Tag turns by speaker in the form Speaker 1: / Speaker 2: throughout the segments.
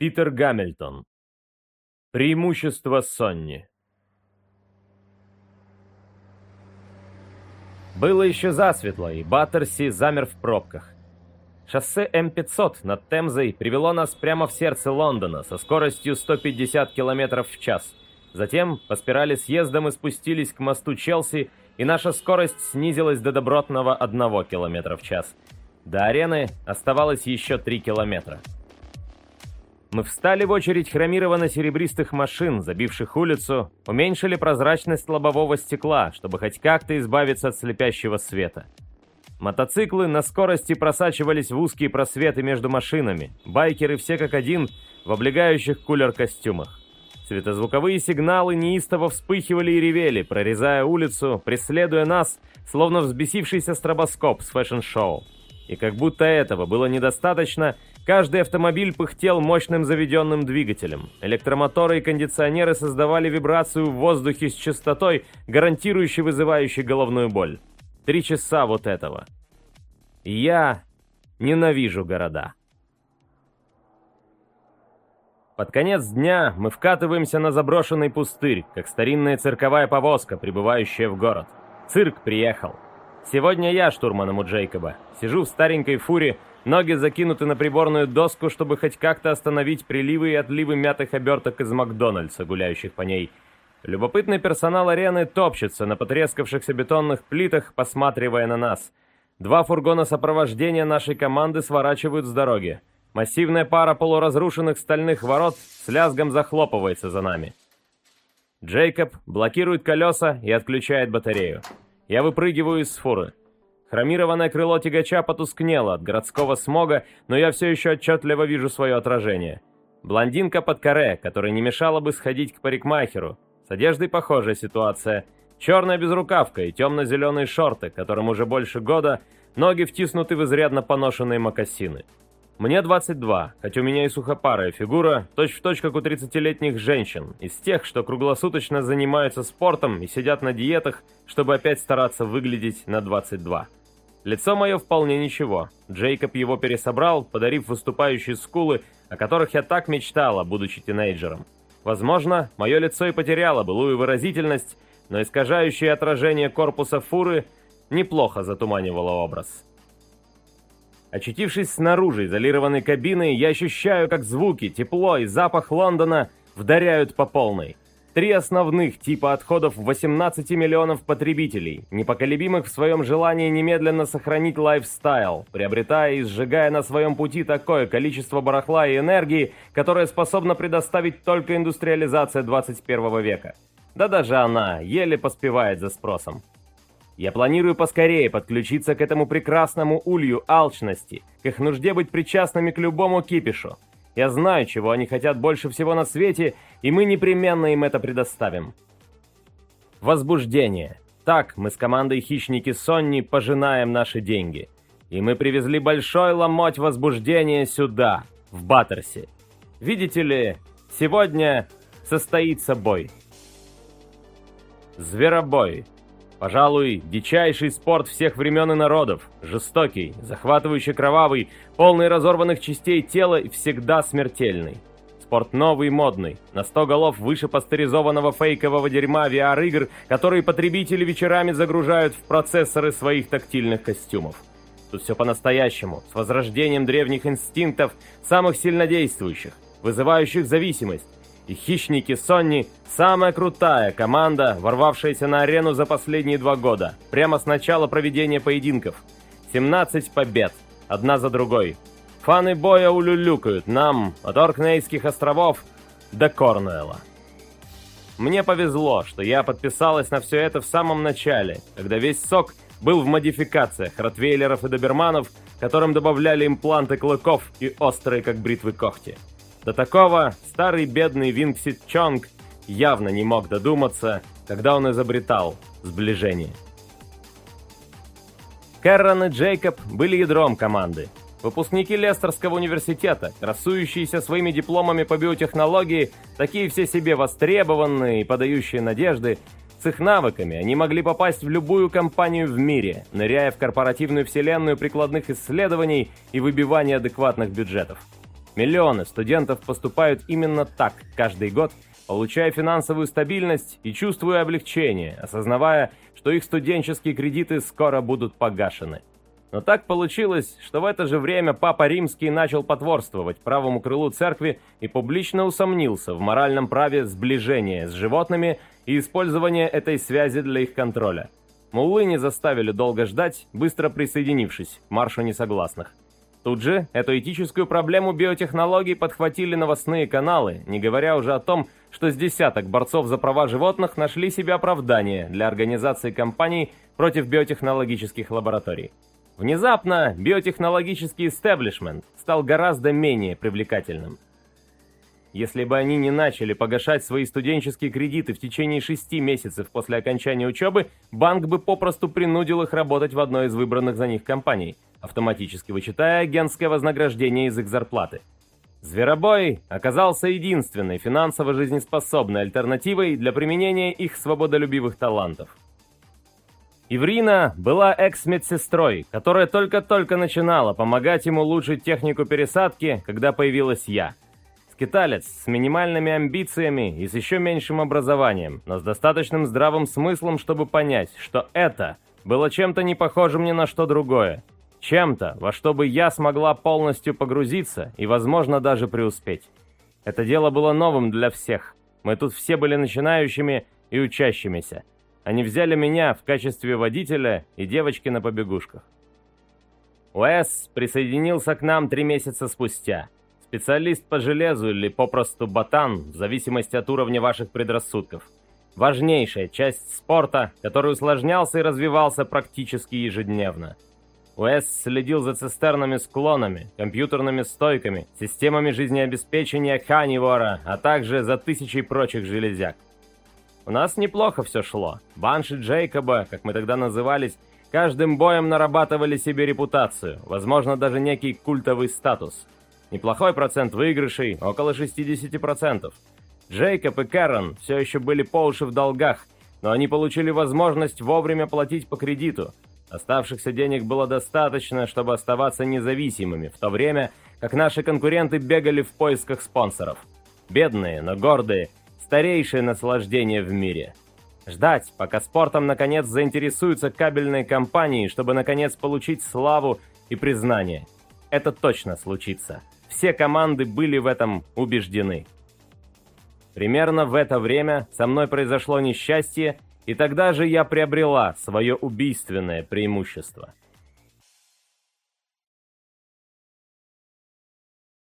Speaker 1: Питер Гамильтон. Преимущество Сонни. Было еще засветло, и Баттерси замер в пробках. Шоссе М500 над Темзой привело нас прямо в сердце Лондона со скоростью 150 км в час. Затем по спирали съезда мы спустились к мосту Челси, и наша скорость снизилась до добротного 1 км в час. До арены оставалось еще 3 километра. Мы встали в очередь хромированно-серебристых машин, забивших улицу, уменьшили прозрачность лобового стекла, чтобы хоть как-то избавиться от слепящего света. Мотоциклы на скорости просачивались в узкие просветы между машинами, байкеры все как один в облегающих кулер-костюмах. Светозвуковые сигналы неистово вспыхивали и ревели, прорезая улицу, преследуя нас, словно взбесившийся стробоскоп с фэшн-шоу. И как будто этого было недостаточно, каждый автомобиль пыхтел мощным заведенным двигателем. Электромоторы и кондиционеры создавали вибрацию в воздухе с частотой, гарантирующей вызывающей головную боль. Три часа вот этого. Я ненавижу города. Под конец дня мы вкатываемся на заброшенный пустырь, как старинная цирковая повозка, прибывающая в город. Цирк приехал. Сегодня я штурманом у Джейкоба. Сижу в старенькой фуре, ноги закинуты на приборную доску, чтобы хоть как-то остановить приливы и отливы мятых оберток из Макдональдса, гуляющих по ней. Любопытный персонал арены топчется на потрескавшихся бетонных плитах, посматривая на нас. Два фургона сопровождения нашей команды сворачивают с дороги. Массивная пара полуразрушенных стальных ворот с лязгом захлопывается за нами. Джейкоб блокирует колеса и отключает батарею. Я выпрыгиваю из фуры. Хромированное крыло тягача потускнело от городского смога, но я все еще отчетливо вижу свое отражение. Блондинка под каре, которой не мешало бы сходить к парикмахеру. С одеждой похожая ситуация. Черная безрукавка и темно-зеленые шорты, которым уже больше года, ноги втиснуты в изрядно поношенные мокасины. Мне 22, хоть у меня и сухопарая фигура, точь-в-точь точь как у 30-летних женщин, из тех, что круглосуточно занимаются спортом и сидят на диетах, чтобы опять стараться выглядеть на 22. Лицо мое вполне ничего. Джейкоб его пересобрал, подарив выступающие скулы, о которых я так мечтала, будучи тинейджером. Возможно, мое лицо и потеряло былую выразительность, но искажающее отражение корпуса фуры неплохо затуманивало образ. Очутившись снаружи изолированной кабины, я ощущаю, как звуки, тепло и запах Лондона вдаряют по полной. Три основных типа отходов 18 миллионов потребителей, непоколебимых в своем желании немедленно сохранить лайфстайл, приобретая и сжигая на своем пути такое количество барахла и энергии, которое способна предоставить только индустриализация 21 века. Да даже она еле поспевает за спросом. Я планирую поскорее подключиться к этому прекрасному улью алчности, к их нужде быть причастными к любому кипишу. Я знаю, чего они хотят больше всего на свете, и мы непременно им это предоставим. Возбуждение. Так мы с командой «Хищники Сонни» пожинаем наши деньги. И мы привезли большой ломоть возбуждения сюда, в Баттерсе. Видите ли, сегодня состоится бой. Зверобой. Пожалуй, дичайший спорт всех времен и народов. Жестокий, захватывающий кровавый, полный разорванных частей тела и всегда смертельный. Спорт новый и модный, на 100 голов выше пастеризованного фейкового дерьма VR-игр, которые потребители вечерами загружают в процессоры своих тактильных костюмов. Тут все по-настоящему, с возрождением древних инстинктов, самых сильнодействующих, вызывающих зависимость, и хищники Сонни – самая крутая команда, ворвавшаяся на арену за последние два года, прямо с начала проведения поединков. 17 побед, одна за другой. Фаны боя улюлюкают нам от Оркнейских островов до Корнуэлла. Мне повезло, что я подписалась на все это в самом начале, когда весь сок был в модификациях ротвейлеров и доберманов, которым добавляли импланты клыков и острые, как бритвы, когти. До такого старый бедный Винксит Чонг явно не мог додуматься, когда он изобретал сближение. Кэррон и Джейкоб были ядром команды. Выпускники Лестерского университета, красующиеся своими дипломами по биотехнологии, такие все себе востребованные и подающие надежды, с их навыками они могли попасть в любую компанию в мире, ныряя в корпоративную вселенную прикладных исследований и выбивания адекватных бюджетов. Миллионы студентов поступают именно так каждый год, получая финансовую стабильность и чувствуя облегчение, осознавая, что их студенческие кредиты скоро будут погашены. Но так получилось, что в это же время Папа Римский начал потворствовать правому крылу церкви и публично усомнился в моральном праве сближения с животными и использования этой связи для их контроля. Муллы не заставили долго ждать, быстро присоединившись к маршу несогласных. Тут же эту этическую проблему биотехнологий подхватили новостные каналы, не говоря уже о том, что с десяток борцов за права животных нашли себе оправдание для организации кампаний против биотехнологических лабораторий. Внезапно биотехнологический истеблишмент стал гораздо менее привлекательным. Если бы они не начали погашать свои студенческие кредиты в течение шести месяцев после окончания учебы, банк бы попросту принудил их работать в одной из выбранных за них компаний, автоматически вычитая агентское вознаграждение из их зарплаты. Зверобой оказался единственной финансово жизнеспособной альтернативой для применения их свободолюбивых талантов. Иврина была экс-медсестрой, которая только-только начинала помогать ему улучшить технику пересадки, когда появилась я. Скиталец с минимальными амбициями и с еще меньшим образованием, но с достаточным здравым смыслом, чтобы понять, что это было чем-то не похожим ни на что другое. Чем-то, во что бы я смогла полностью погрузиться и, возможно, даже преуспеть. Это дело было новым для всех. Мы тут все были начинающими и учащимися. Они взяли меня в качестве водителя и девочки на побегушках. Уэс присоединился к нам три месяца спустя. Специалист по железу или попросту ботан, в зависимости от уровня ваших предрассудков. Важнейшая часть спорта, который усложнялся и развивался практически ежедневно. Уэс следил за цистернами с клонами, компьютерными стойками, системами жизнеобеспечения Ханивора, а также за тысячей прочих железяк. У нас неплохо все шло. Банши Джейкоба, как мы тогда назывались, каждым боем нарабатывали себе репутацию, возможно, даже некий культовый статус. Неплохой процент выигрышей, около 60%. Джейкоб и Кэрон все еще были по уши в долгах, но они получили возможность вовремя платить по кредиту. Оставшихся денег было достаточно, чтобы оставаться независимыми, в то время как наши конкуренты бегали в поисках спонсоров. Бедные, но гордые – старейшее наслаждение в мире. Ждать, пока спортом наконец заинтересуются кабельные компании, чтобы наконец получить славу и признание. Это точно случится. Все команды были в этом убеждены. Примерно в это время со мной произошло несчастье, и тогда же я приобрела свое убийственное преимущество.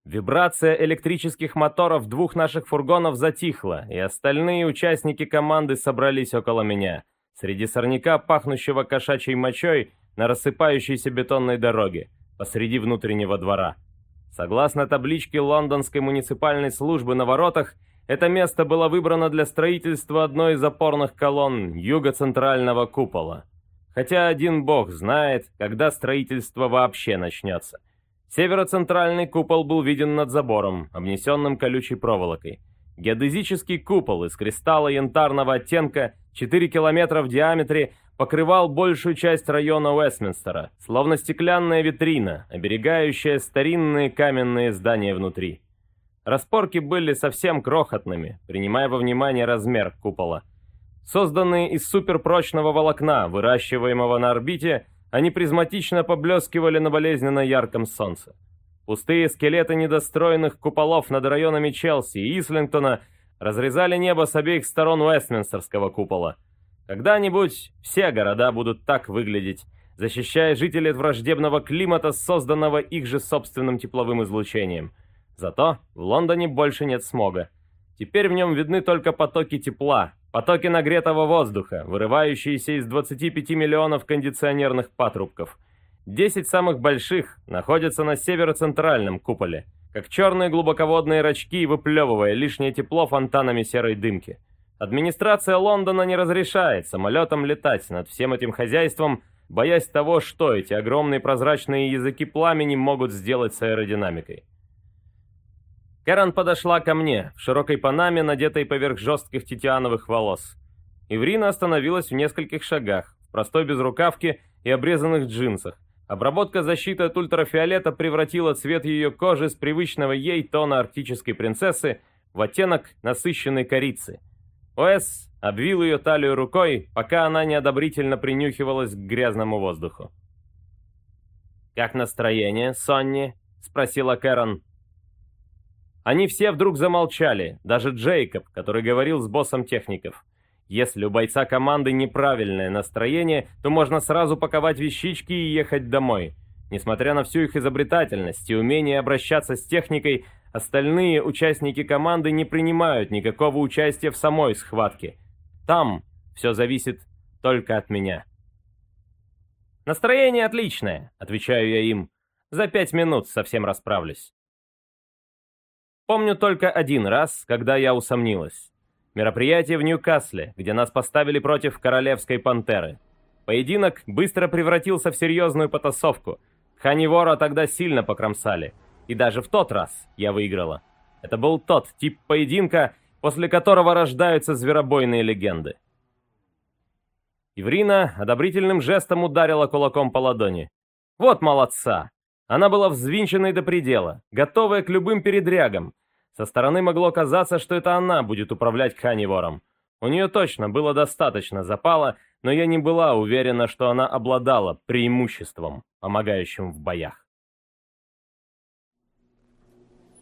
Speaker 1: Вибрация электрических моторов двух наших фургонов затихла, и остальные участники команды собрались около меня, среди сорняка, пахнущего кошачьей мочой, на рассыпающейся бетонной дороге, посреди внутреннего двора. Согласно табличке лондонской муниципальной службы на воротах, это место было выбрано для строительства одной из опорных колонн юго-центрального купола. Хотя один бог знает, когда строительство вообще начнется. Северо-центральный купол был виден над забором, обнесенным колючей проволокой. Геодезический купол из кристалла янтарного оттенка 4 километра в диаметре покрывал большую часть района Уэстминстера, словно стеклянная витрина, оберегающая старинные каменные здания внутри. Распорки были совсем крохотными, принимая во внимание размер купола. Созданные из суперпрочного волокна, выращиваемого на орбите, они призматично поблескивали на болезненно ярком солнце. Пустые скелеты недостроенных куполов над районами Челси и Ислингтона разрезали небо с обеих сторон Уэстминстерского купола. Когда-нибудь все города будут так выглядеть, защищая жителей от враждебного климата, созданного их же собственным тепловым излучением. Зато в Лондоне больше нет смога. Теперь в нем видны только потоки тепла, Потоки нагретого воздуха, вырывающиеся из 25 миллионов кондиционерных патрубков. 10 самых больших находятся на северо-центральном куполе, как черные глубоководные рачки, выплевывая лишнее тепло фонтанами серой дымки. Администрация Лондона не разрешает самолетам летать над всем этим хозяйством, боясь того, что эти огромные прозрачные языки пламени могут сделать с аэродинамикой. Кэрон подошла ко мне, в широкой панаме, надетой поверх жестких титиановых волос. Иврина остановилась в нескольких шагах, в простой безрукавке и обрезанных джинсах, Обработка защиты от ультрафиолета превратила цвет ее кожи с привычного ей тона арктической принцессы в оттенок насыщенной корицы. Уэс обвил ее талию рукой, пока она неодобрительно принюхивалась к грязному воздуху. «Как настроение, Сонни?» — спросила Кэрон. Они все вдруг замолчали, даже Джейкоб, который говорил с боссом техников. Если у бойца команды неправильное настроение, то можно сразу паковать вещички и ехать домой. Несмотря на всю их изобретательность и умение обращаться с техникой, остальные участники команды не принимают никакого участия в самой схватке. Там все зависит только от меня. «Настроение отличное», — отвечаю я им. «За пять минут совсем расправлюсь». Помню только один раз, когда я усомнилась. Мероприятие в Ньюкасле, где нас поставили против королевской пантеры. Поединок быстро превратился в серьезную потасовку. Ханивора тогда сильно покромсали. И даже в тот раз я выиграла. Это был тот тип поединка, после которого рождаются зверобойные легенды. Иврина одобрительным жестом ударила кулаком по ладони. «Вот молодца!» Она была взвинченной до предела, готовая к любым передрягам, со стороны могло казаться, что это она будет управлять Ханивором. У нее точно было достаточно запала, но я не была уверена, что она обладала преимуществом, помогающим в боях.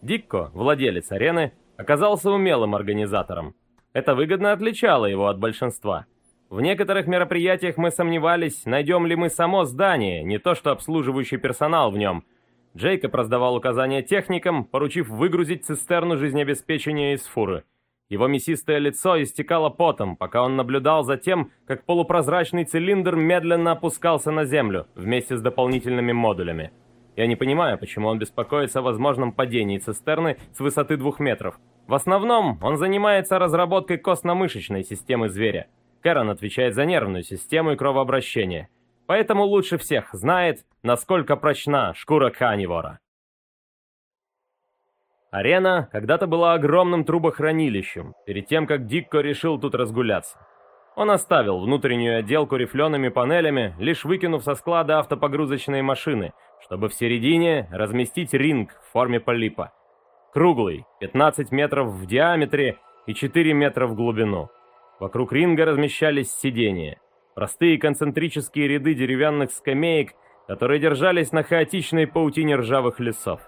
Speaker 1: Дикко, владелец арены, оказался умелым организатором. Это выгодно отличало его от большинства. В некоторых мероприятиях мы сомневались, найдем ли мы само здание, не то что обслуживающий персонал в нем – Джейкоб раздавал указания техникам, поручив выгрузить цистерну жизнеобеспечения из фуры. Его мясистое лицо истекало потом, пока он наблюдал за тем, как полупрозрачный цилиндр медленно опускался на землю вместе с дополнительными модулями. Я не понимаю, почему он беспокоится о возможном падении цистерны с высоты двух метров. В основном он занимается разработкой костно-мышечной системы зверя. Кэрон отвечает за нервную систему и кровообращение поэтому лучше всех знает, насколько прочна шкура Канивора. Арена когда-то была огромным трубохранилищем, перед тем, как Дикко решил тут разгуляться. Он оставил внутреннюю отделку рифлеными панелями, лишь выкинув со склада автопогрузочные машины, чтобы в середине разместить ринг в форме полипа. Круглый, 15 метров в диаметре и 4 метра в глубину. Вокруг ринга размещались сиденья. Простые концентрические ряды деревянных скамеек, которые держались на хаотичной паутине ржавых лесов.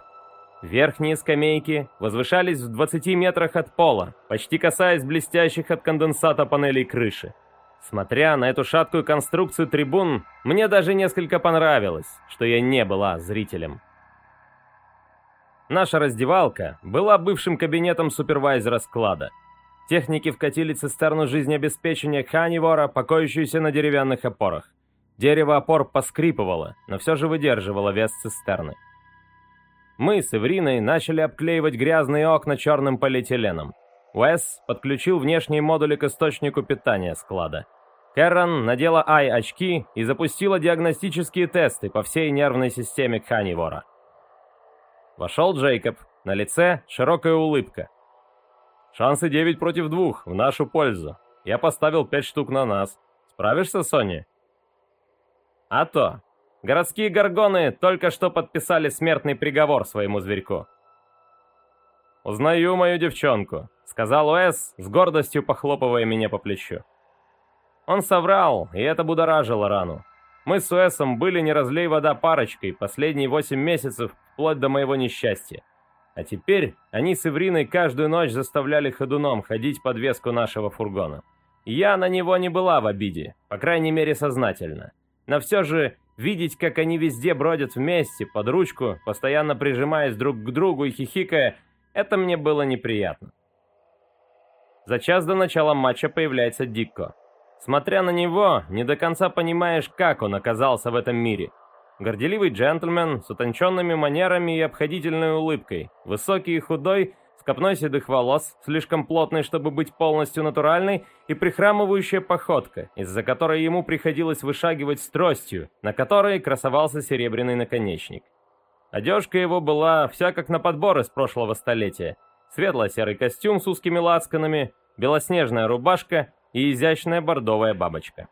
Speaker 1: Верхние скамейки возвышались в 20 метрах от пола, почти касаясь блестящих от конденсата панелей крыши. Смотря на эту шаткую конструкцию трибун, мне даже несколько понравилось, что я не была зрителем. Наша раздевалка была бывшим кабинетом супервайзера склада – Техники вкатили цистерну жизнеобеспечения Ханивора, покоящуюся на деревянных опорах. Дерево опор поскрипывало, но все же выдерживало вес цистерны. Мы с Эвриной начали обклеивать грязные окна черным полиэтиленом. Уэс подключил внешние модули к источнику питания склада. Кэррон надела ай-очки и запустила диагностические тесты по всей нервной системе Ханивора. Вошел Джейкоб, на лице широкая улыбка. Шансы 9 против 2, в нашу пользу. Я поставил 5 штук на нас. Справишься, Сони? А то. Городские горгоны только что подписали смертный приговор своему зверьку. «Узнаю мою девчонку», — сказал Уэс, с гордостью похлопывая меня по плечу. Он соврал, и это будоражило рану. Мы с Уэсом были не разлей вода парочкой последние восемь месяцев, вплоть до моего несчастья. А теперь они с Ивриной каждую ночь заставляли ходуном ходить подвеску нашего фургона. Я на него не была в обиде, по крайней мере сознательно. Но все же видеть, как они везде бродят вместе, под ручку, постоянно прижимаясь друг к другу и хихикая, это мне было неприятно. За час до начала матча появляется Дикко. Смотря на него, не до конца понимаешь, как он оказался в этом мире – Горделивый джентльмен с утонченными манерами и обходительной улыбкой. Высокий и худой, с копной седых волос, слишком плотной, чтобы быть полностью натуральной, и прихрамывающая походка, из-за которой ему приходилось вышагивать с тростью, на которой красовался серебряный наконечник. Одежка его была вся как на подбор из прошлого столетия. Светло-серый костюм с узкими лацканами, белоснежная рубашка и изящная бордовая бабочка.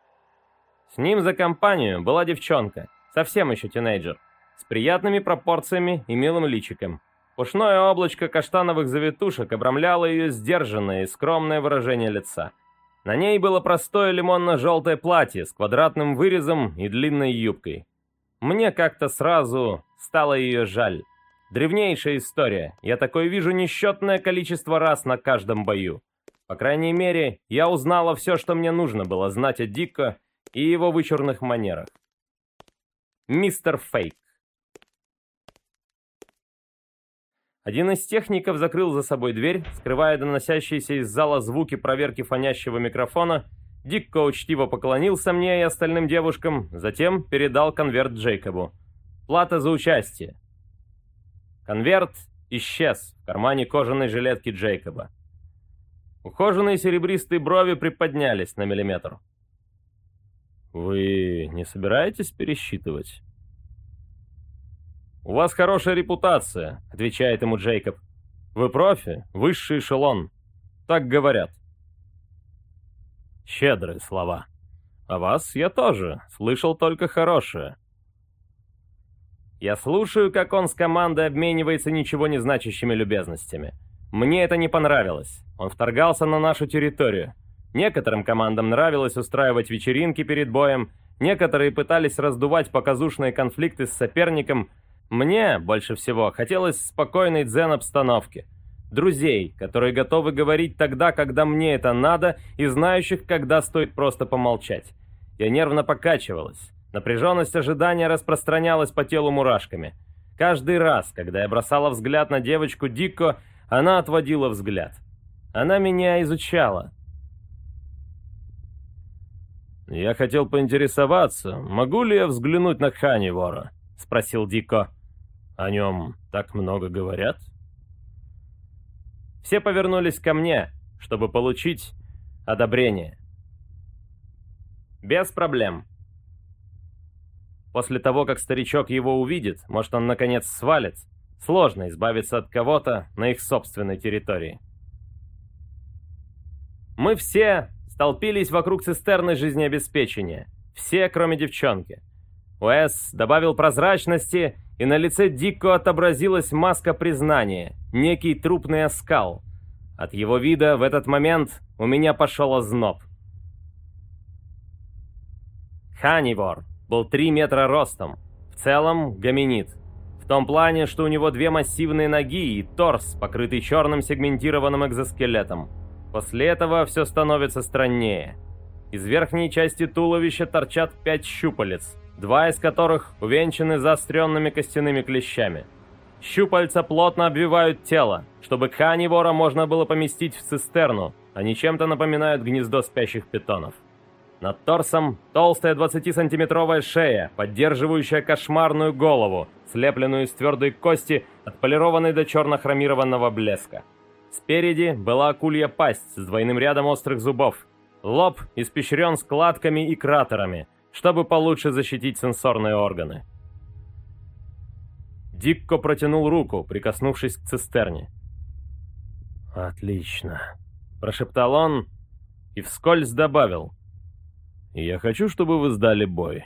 Speaker 1: С ним за компанию была девчонка – Совсем еще тинейджер. С приятными пропорциями и милым личиком. Пушное облачко каштановых завитушек обрамляло ее сдержанное и скромное выражение лица. На ней было простое лимонно-желтое платье с квадратным вырезом и длинной юбкой. Мне как-то сразу стало ее жаль. Древнейшая история. Я такое вижу несчетное количество раз на каждом бою. По крайней мере, я узнала все, что мне нужно было знать о Дико и его вычурных манерах. Мистер Фейк. Один из техников закрыл за собой дверь, скрывая доносящиеся из зала звуки проверки фонящего микрофона. Дикко учтиво поклонился мне и остальным девушкам, затем передал конверт Джейкобу. Плата за участие. Конверт исчез в кармане кожаной жилетки Джейкоба. Ухоженные серебристые брови приподнялись на миллиметр. «Вы не собираетесь пересчитывать?» «У вас хорошая репутация», — отвечает ему Джейкоб. «Вы профи, высший эшелон. Так говорят». Щедрые слова. А вас я тоже, слышал только хорошее. Я слушаю, как он с командой обменивается ничего не значащими любезностями. Мне это не понравилось. Он вторгался на нашу территорию. Некоторым командам нравилось устраивать вечеринки перед боем, некоторые пытались раздувать показушные конфликты с соперником, мне, больше всего, хотелось спокойной дзен-обстановки. Друзей, которые готовы говорить тогда, когда мне это надо, и знающих, когда стоит просто помолчать. Я нервно покачивалась. Напряженность ожидания распространялась по телу мурашками. Каждый раз, когда я бросала взгляд на девочку Дико, она отводила взгляд. Она меня изучала. «Я хотел поинтересоваться, могу ли я взглянуть на Ханивора?» — спросил Дико. О нем так много говорят? Все повернулись ко мне, чтобы получить одобрение. Без проблем. После того, как старичок его увидит, может он наконец свалит, сложно избавиться от кого-то на их собственной территории. Мы все столпились вокруг цистерны жизнеобеспечения. Все, кроме девчонки. Уэс добавил прозрачности и на лице Дико отобразилась маска признания, некий трупный оскал. От его вида в этот момент у меня пошел озноб. Ханивор был 3 метра ростом, в целом гоминид. В том плане, что у него две массивные ноги и торс, покрытый черным сегментированным экзоскелетом. После этого все становится страннее. Из верхней части туловища торчат пять щупалец – два из которых увенчаны заостренными костяными клещами. Щупальца плотно обвивают тело, чтобы канивора можно было поместить в цистерну, они чем-то напоминают гнездо спящих питонов. Над торсом толстая 20-сантиметровая шея, поддерживающая кошмарную голову, слепленную из твердой кости, отполированной до черно-хромированного блеска. Спереди была акулья пасть с двойным рядом острых зубов. Лоб испещрен складками и кратерами – чтобы получше защитить сенсорные органы. Дикко протянул руку, прикоснувшись к цистерне. «Отлично», — прошептал он и вскользь добавил. «Я хочу, чтобы вы сдали бой».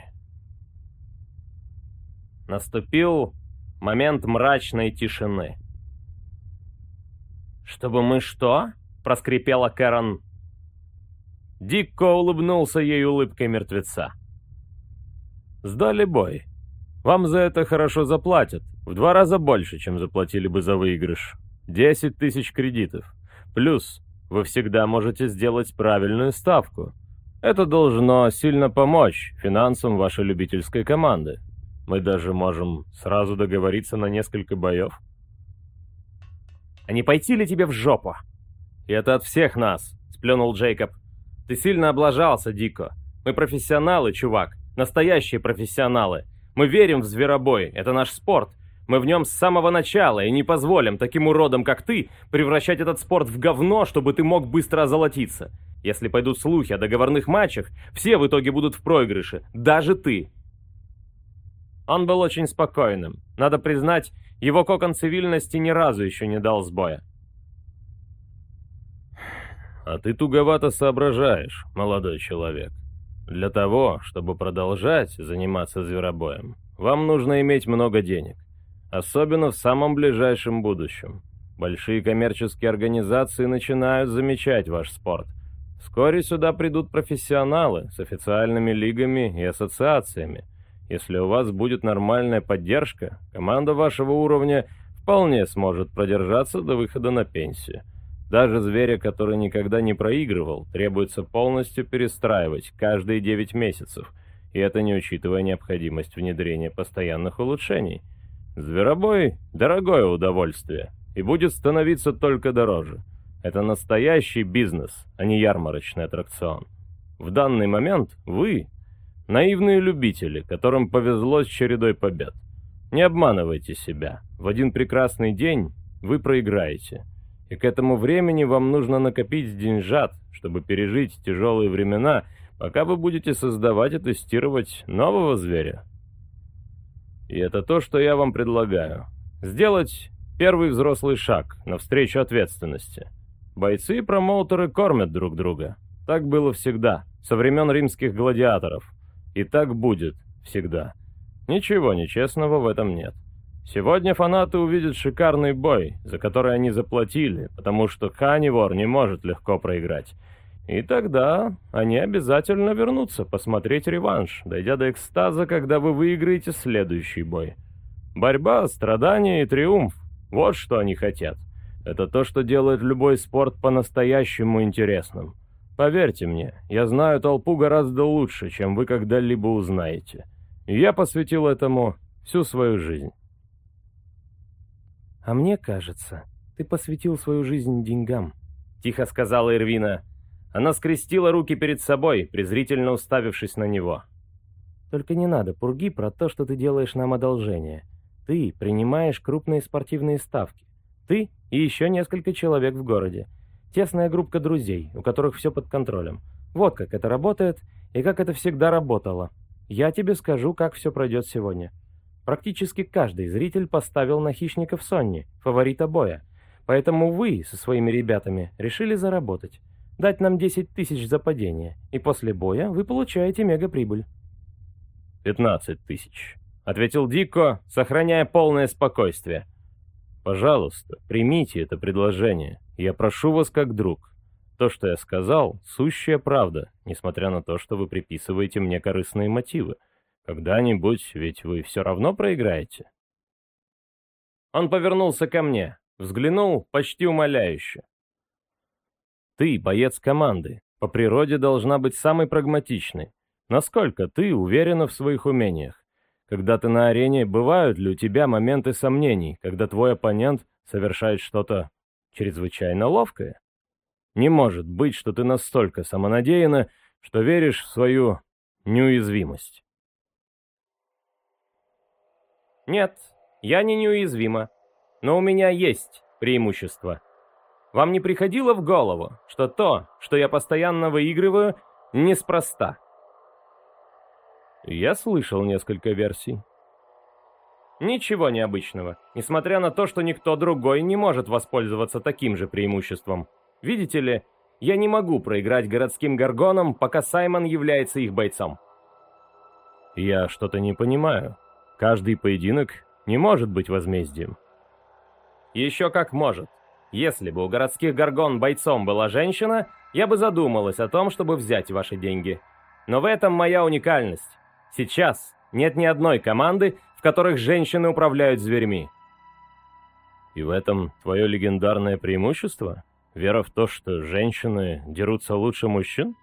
Speaker 1: Наступил момент мрачной тишины. «Чтобы мы что?» — проскрипела Кэрон. Дикко улыбнулся ей улыбкой мертвеца. Сдали бой. Вам за это хорошо заплатят. В два раза больше, чем заплатили бы за выигрыш. 10 тысяч кредитов. Плюс вы всегда можете сделать правильную ставку. Это должно сильно помочь финансам вашей любительской команды. Мы даже можем сразу договориться на несколько боев. А не пойти ли тебе в жопу? Это от всех нас, сплюнул Джейкоб. Ты сильно облажался, Дико. Мы профессионалы, чувак. Настоящие профессионалы. Мы верим в зверобой, это наш спорт. Мы в нем с самого начала и не позволим таким уродам, как ты, превращать этот спорт в говно, чтобы ты мог быстро озолотиться. Если пойдут слухи о договорных матчах, все в итоге будут в проигрыше, даже ты. Он был очень спокойным. Надо признать, его кокон цивильности ни разу еще не дал сбоя.
Speaker 2: «А ты туговато соображаешь, молодой человек.
Speaker 1: Для того, чтобы продолжать заниматься зверобоем, вам нужно иметь много денег. Особенно в самом ближайшем будущем. Большие коммерческие организации начинают замечать ваш спорт. Вскоре сюда придут профессионалы с официальными лигами и ассоциациями. Если у вас будет нормальная поддержка, команда вашего уровня вполне сможет продержаться до выхода на пенсию. Даже зверя, который никогда не проигрывал, требуется полностью перестраивать каждые 9 месяцев, и это не учитывая необходимость внедрения постоянных улучшений. Зверобой – дорогое удовольствие, и будет становиться только дороже. Это настоящий бизнес, а не ярмарочный аттракцион. В данный момент вы – наивные любители, которым повезло с чередой побед. Не обманывайте себя. В один прекрасный день вы проиграете. И к этому времени вам нужно накопить деньжат, чтобы пережить тяжелые времена, пока вы будете создавать и тестировать нового зверя. И это то, что я вам предлагаю. Сделать Первый взрослый шаг навстречу ответственности. Бойцы и промоутеры кормят друг друга. Так было всегда, со времен римских гладиаторов. И так будет всегда. Ничего нечестного в этом нет. Сегодня фанаты увидят шикарный бой, за который они заплатили, потому что Ханивор не может легко проиграть. И тогда они обязательно вернутся посмотреть реванш, дойдя до экстаза, когда вы выиграете следующий бой. Борьба, страдания и триумф. Вот что они хотят. Это то, что делает любой спорт по-настоящему интересным. Поверьте мне, я знаю толпу гораздо лучше, чем вы когда-либо узнаете. И я посвятил этому всю свою жизнь.
Speaker 2: «А мне кажется, ты посвятил свою жизнь деньгам», —
Speaker 1: тихо сказала Ирвина. Она скрестила руки перед собой, презрительно уставившись на него.
Speaker 2: «Только не надо пурги про то, что ты делаешь нам одолжение. Ты принимаешь крупные спортивные ставки. Ты и еще несколько человек в городе. Тесная группа друзей, у которых все под контролем. Вот как это работает и как это всегда работало. Я тебе скажу, как все пройдет сегодня. Практически каждый зритель поставил на хищников Сонни, фаворита боя. Поэтому вы со своими ребятами решили заработать. Дать нам 10 тысяч за падение, и после боя вы получаете мегаприбыль.
Speaker 1: 15 тысяч. — ответил Дико, сохраняя полное спокойствие. «Пожалуйста, примите это предложение. Я прошу вас как друг. То, что я сказал, сущая правда, несмотря на то, что вы приписываете мне корыстные мотивы. Когда-нибудь ведь вы все равно проиграете». Он повернулся ко мне, взглянул почти умоляюще. «Ты, боец команды, по природе должна быть самой прагматичной. Насколько ты уверена в своих умениях? Когда ты на арене, бывают ли у тебя моменты сомнений, когда твой оппонент совершает что-то чрезвычайно ловкое? Не может быть, что ты настолько самонадеяна, что веришь в свою неуязвимость. Нет, я не неуязвима, но у меня есть преимущество. Вам не приходило в голову, что то, что я постоянно выигрываю, неспроста? Я слышал несколько версий. Ничего необычного, несмотря на то, что никто другой не может воспользоваться таким же преимуществом. Видите ли, я не могу проиграть городским горгонам, пока Саймон является их бойцом. Я что-то не понимаю. Каждый поединок не может быть возмездием. Еще как может. Если бы у городских горгон бойцом была женщина, я бы задумалась о том, чтобы взять ваши деньги. Но в этом моя уникальность. Сейчас нет ни одной команды, в которых женщины управляют зверьми. И в этом твое легендарное преимущество? Вера в то, что женщины дерутся лучше мужчин?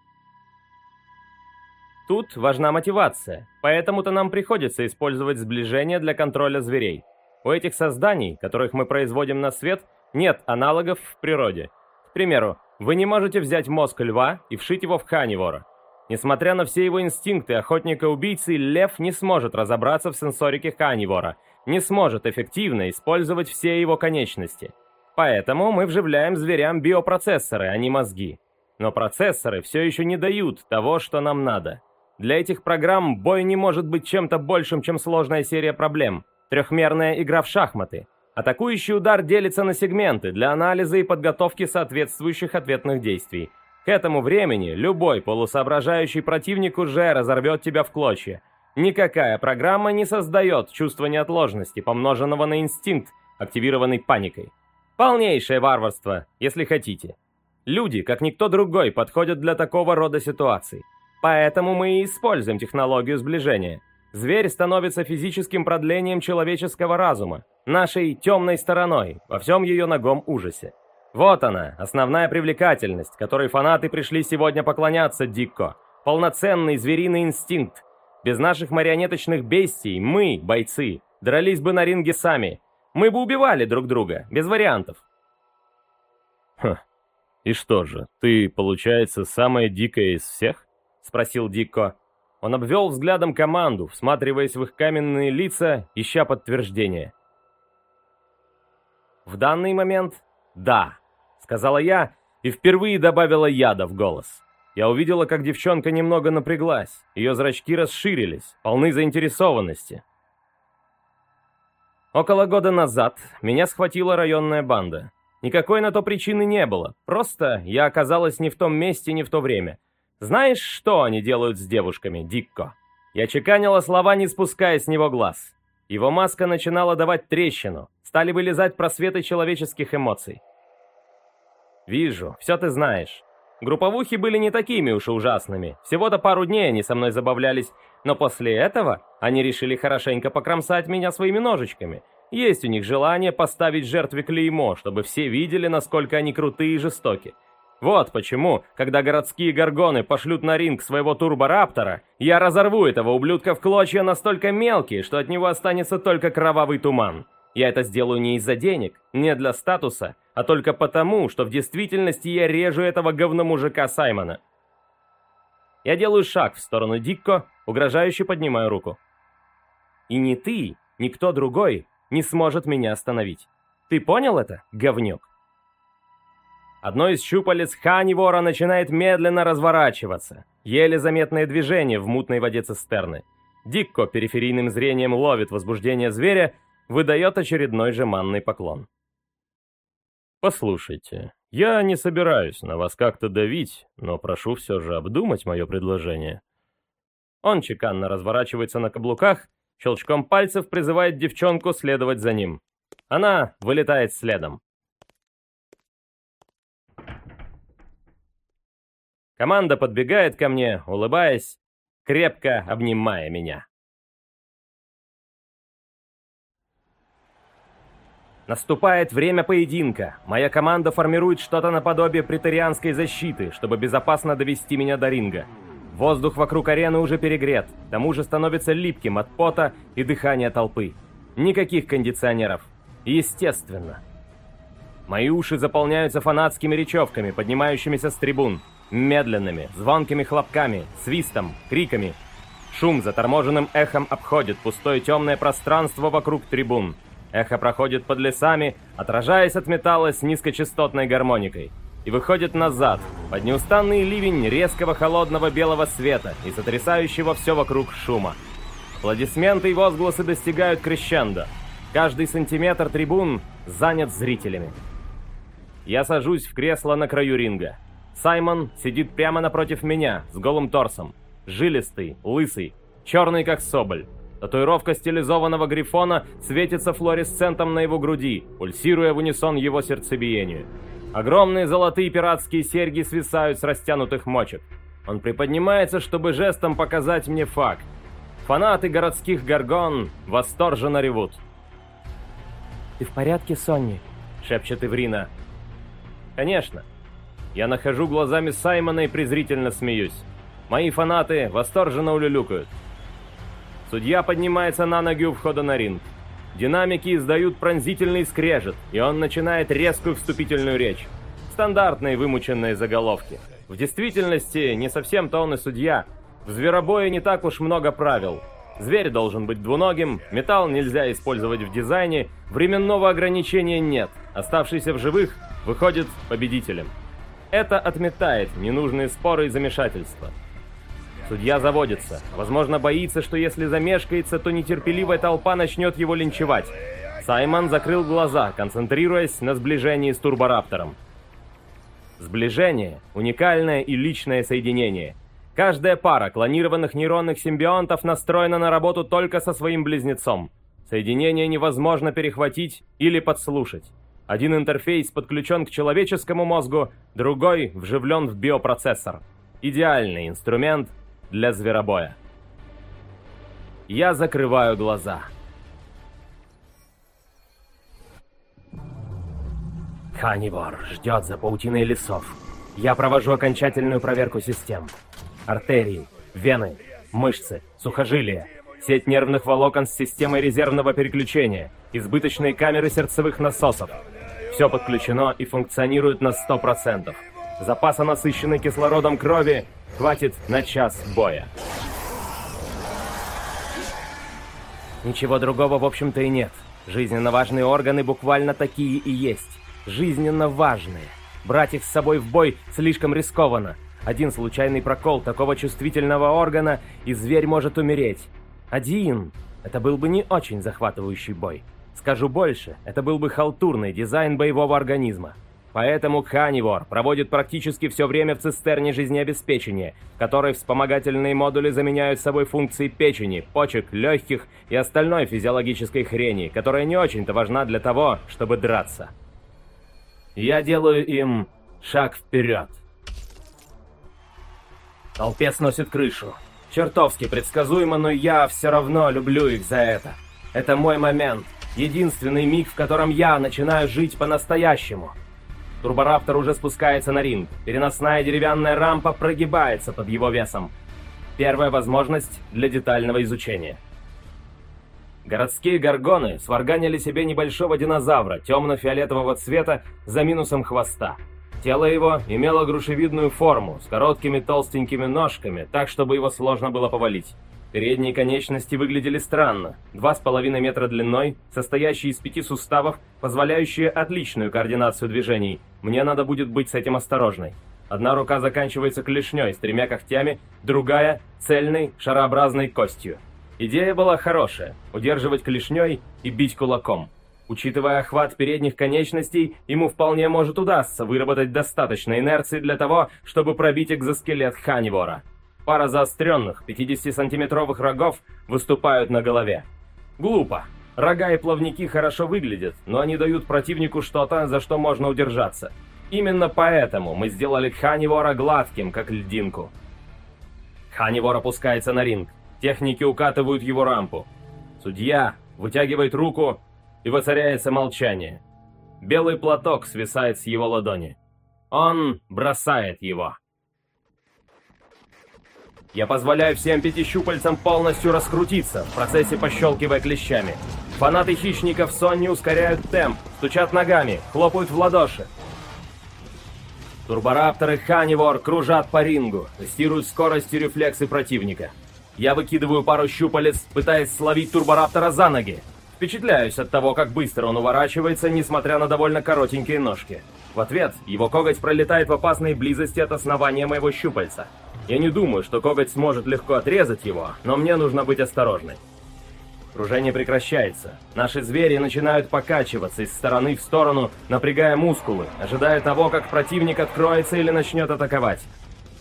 Speaker 1: Тут важна мотивация, поэтому-то нам приходится использовать сближение для контроля зверей. У этих созданий, которых мы производим на свет, нет аналогов в природе. К примеру, вы не можете взять мозг льва и вшить его в ханивора. Несмотря на все его инстинкты охотника-убийцы, лев не сможет разобраться в сенсорике канивора, не сможет эффективно использовать все его конечности. Поэтому мы вживляем зверям биопроцессоры, а не мозги. Но процессоры все еще не дают того, что нам надо. Для этих программ бой не может быть чем-то большим, чем сложная серия проблем. Трехмерная игра в шахматы. Атакующий удар делится на сегменты для анализа и подготовки соответствующих ответных действий. К этому времени любой полусоображающий противник уже разорвет тебя в клочья. Никакая программа не создает чувство неотложности, помноженного на инстинкт, активированный паникой. Полнейшее варварство, если хотите. Люди, как никто другой, подходят для такого рода ситуаций. Поэтому мы и используем технологию сближения. Зверь становится физическим продлением человеческого разума, нашей темной стороной, во всем ее ногом ужасе. Вот она, основная привлекательность, которой фанаты пришли сегодня поклоняться Дикко. Полноценный звериный инстинкт. Без наших марионеточных бестий мы, бойцы, дрались бы на ринге сами. Мы бы убивали друг друга, без вариантов.
Speaker 2: Хм, и что же, ты, получается, самая дикая из всех? Спросил Дикко. Он обвел взглядом команду, всматриваясь в их каменные лица, ища подтверждение.
Speaker 1: «В данный момент — да», — сказала я и впервые добавила яда в голос. Я увидела, как девчонка немного напряглась, ее зрачки расширились, полны заинтересованности. Около года назад меня схватила районная банда. Никакой на то причины не было, просто я оказалась не в том месте, не в то время — знаешь, что они делают с девушками, Дикко? Я чеканила слова, не спуская с него глаз. Его маска начинала давать трещину, стали вылезать просветы человеческих эмоций. «Вижу, все ты знаешь. Групповухи были не такими уж и ужасными. Всего-то пару дней они со мной забавлялись, но после этого они решили хорошенько покромсать меня своими ножичками. Есть у них желание поставить жертве клеймо, чтобы все видели, насколько они крутые и жестоки. Вот почему, когда городские горгоны пошлют на ринг своего турбораптора, я разорву этого ублюдка в клочья настолько мелкие, что от него останется только кровавый туман. Я это сделаю не из-за денег, не для статуса, а только потому, что в действительности я режу этого говномужика Саймона. Я делаю шаг в сторону Дикко, угрожающе поднимаю руку. И ни ты, ни кто другой не сможет меня остановить. Ты понял это, говнюк? Одно из щупалец Ханивора начинает медленно разворачиваться. Еле заметное движение в мутной воде цистерны. Дикко периферийным зрением ловит возбуждение зверя, выдает очередной жеманный поклон.
Speaker 2: «Послушайте, я не собираюсь на вас как-то давить, но прошу все же обдумать мое предложение».
Speaker 1: Он чеканно разворачивается на каблуках, щелчком пальцев призывает девчонку следовать за ним. Она вылетает следом. Команда подбегает ко мне, улыбаясь, крепко обнимая меня. Наступает время поединка. Моя команда формирует что-то наподобие претарианской защиты, чтобы безопасно довести меня до ринга. Воздух вокруг арены уже перегрет, к тому же становится липким от пота и дыхания толпы. Никаких кондиционеров. Естественно. Мои уши заполняются фанатскими речевками, поднимающимися с трибун. Медленными, звонкими хлопками, свистом, криками. Шум заторможенным эхом обходит пустое темное пространство вокруг трибун. Эхо проходит под лесами, отражаясь от металла с низкочастотной гармоникой. И выходит назад, под неустанный ливень резкого холодного белого света и сотрясающего все вокруг шума. Аплодисменты и возгласы достигают крещендо. Каждый сантиметр трибун занят зрителями. Я сажусь в кресло на краю ринга. Саймон сидит прямо напротив меня, с голым торсом. Жилистый, лысый, черный как соболь. Татуировка стилизованного грифона светится флуоресцентом на его груди, пульсируя в унисон его сердцебиению. Огромные золотые пиратские серьги свисают с растянутых мочек. Он приподнимается, чтобы жестом показать мне факт. Фанаты городских горгон восторженно ревут.
Speaker 2: «Ты в порядке, Сонни?»
Speaker 1: — шепчет Иврина. «Конечно. Я нахожу глазами Саймона и презрительно смеюсь. Мои фанаты восторженно улюлюкают. Судья поднимается на ноги у входа на ринг. Динамики издают пронзительный скрежет, и он начинает резкую вступительную речь. Стандартные вымученные заголовки. В действительности, не совсем-то он и судья. В зверобое не так уж много правил. Зверь должен быть двуногим, металл нельзя использовать в дизайне, временного ограничения нет. Оставшийся в живых выходит победителем. Это отметает ненужные споры и замешательства. Судья заводится. Возможно, боится, что если замешкается, то нетерпеливая толпа начнет его линчевать. Саймон закрыл глаза, концентрируясь на сближении с Турбораптором. Сближение – уникальное и личное соединение. Каждая пара клонированных нейронных симбионтов настроена на работу только со своим близнецом. Соединение невозможно перехватить или подслушать. Один интерфейс подключен к человеческому мозгу, другой вживлен в биопроцессор. Идеальный инструмент для зверобоя. Я закрываю глаза. Ханивор ждет за паутиной лесов. Я провожу окончательную проверку систем. Артерии, вены, мышцы, сухожилия, сеть нервных волокон с системой резервного переключения, избыточные камеры сердцевых насосов. Все подключено и функционирует на 100%. Запаса насыщенной кислородом крови хватит на час боя. Ничего другого, в общем-то, и нет. Жизненно важные органы буквально такие и есть жизненно важные. Брать их с собой в бой слишком рискованно. Один случайный прокол такого чувствительного органа, и зверь может умереть. Один. Это был бы не очень захватывающий бой. Скажу больше, это был бы халтурный дизайн боевого организма. Поэтому Ханивор проводит практически все время в цистерне жизнеобеспечения, в которой вспомогательные модули заменяют собой функции печени, почек, легких и остальной физиологической хрени, которая не очень-то важна для того, чтобы драться. Я делаю им шаг вперед. Толпе сносит крышу. Чертовски предсказуемо, но я все равно люблю их за это. Это мой момент. Единственный миг, в котором я начинаю жить по-настоящему. Турбораптор уже спускается на ринг. Переносная деревянная рампа прогибается под его весом. Первая возможность для детального изучения. Городские горгоны сварганили себе небольшого динозавра темно-фиолетового цвета за минусом хвоста. Тело его имело грушевидную форму, с короткими толстенькими ножками, так, чтобы его сложно было повалить. Передние конечности выглядели странно. Два с половиной метра длиной, состоящие из пяти суставов, позволяющие отличную координацию движений. Мне надо будет быть с этим осторожной. Одна рука заканчивается клешней с тремя когтями, другая — цельной, шарообразной костью. Идея была хорошая – удерживать клешней и бить кулаком. Учитывая охват передних конечностей, ему вполне может удастся выработать достаточно инерции для того, чтобы пробить экзоскелет Ханивора. Пара заостренных 50-сантиметровых рогов выступают на голове. Глупо. Рога и плавники хорошо выглядят, но они дают противнику что-то, за что можно удержаться. Именно поэтому мы сделали Ханивора гладким, как льдинку. Ханивор опускается на ринг. Техники укатывают его рампу. Судья вытягивает руку, и воцаряется молчание. Белый платок свисает с его ладони. Он бросает его. Я позволяю всем пяти щупальцам полностью раскрутиться, в процессе пощелкивая клещами. Фанаты хищников Сонни ускоряют темп, стучат ногами, хлопают в ладоши. Турборапторы Ханивор кружат по рингу, тестируют скорость и рефлексы противника. Я выкидываю пару щупалец, пытаясь словить турбораптора за ноги. Впечатляюсь от того, как быстро он уворачивается, несмотря на довольно коротенькие ножки. В ответ его коготь пролетает в опасной близости от основания моего щупальца. Я не думаю, что коготь сможет легко отрезать его, но мне нужно быть осторожной. Кружение прекращается. Наши звери начинают покачиваться из стороны в сторону, напрягая мускулы, ожидая того, как противник откроется или начнет атаковать.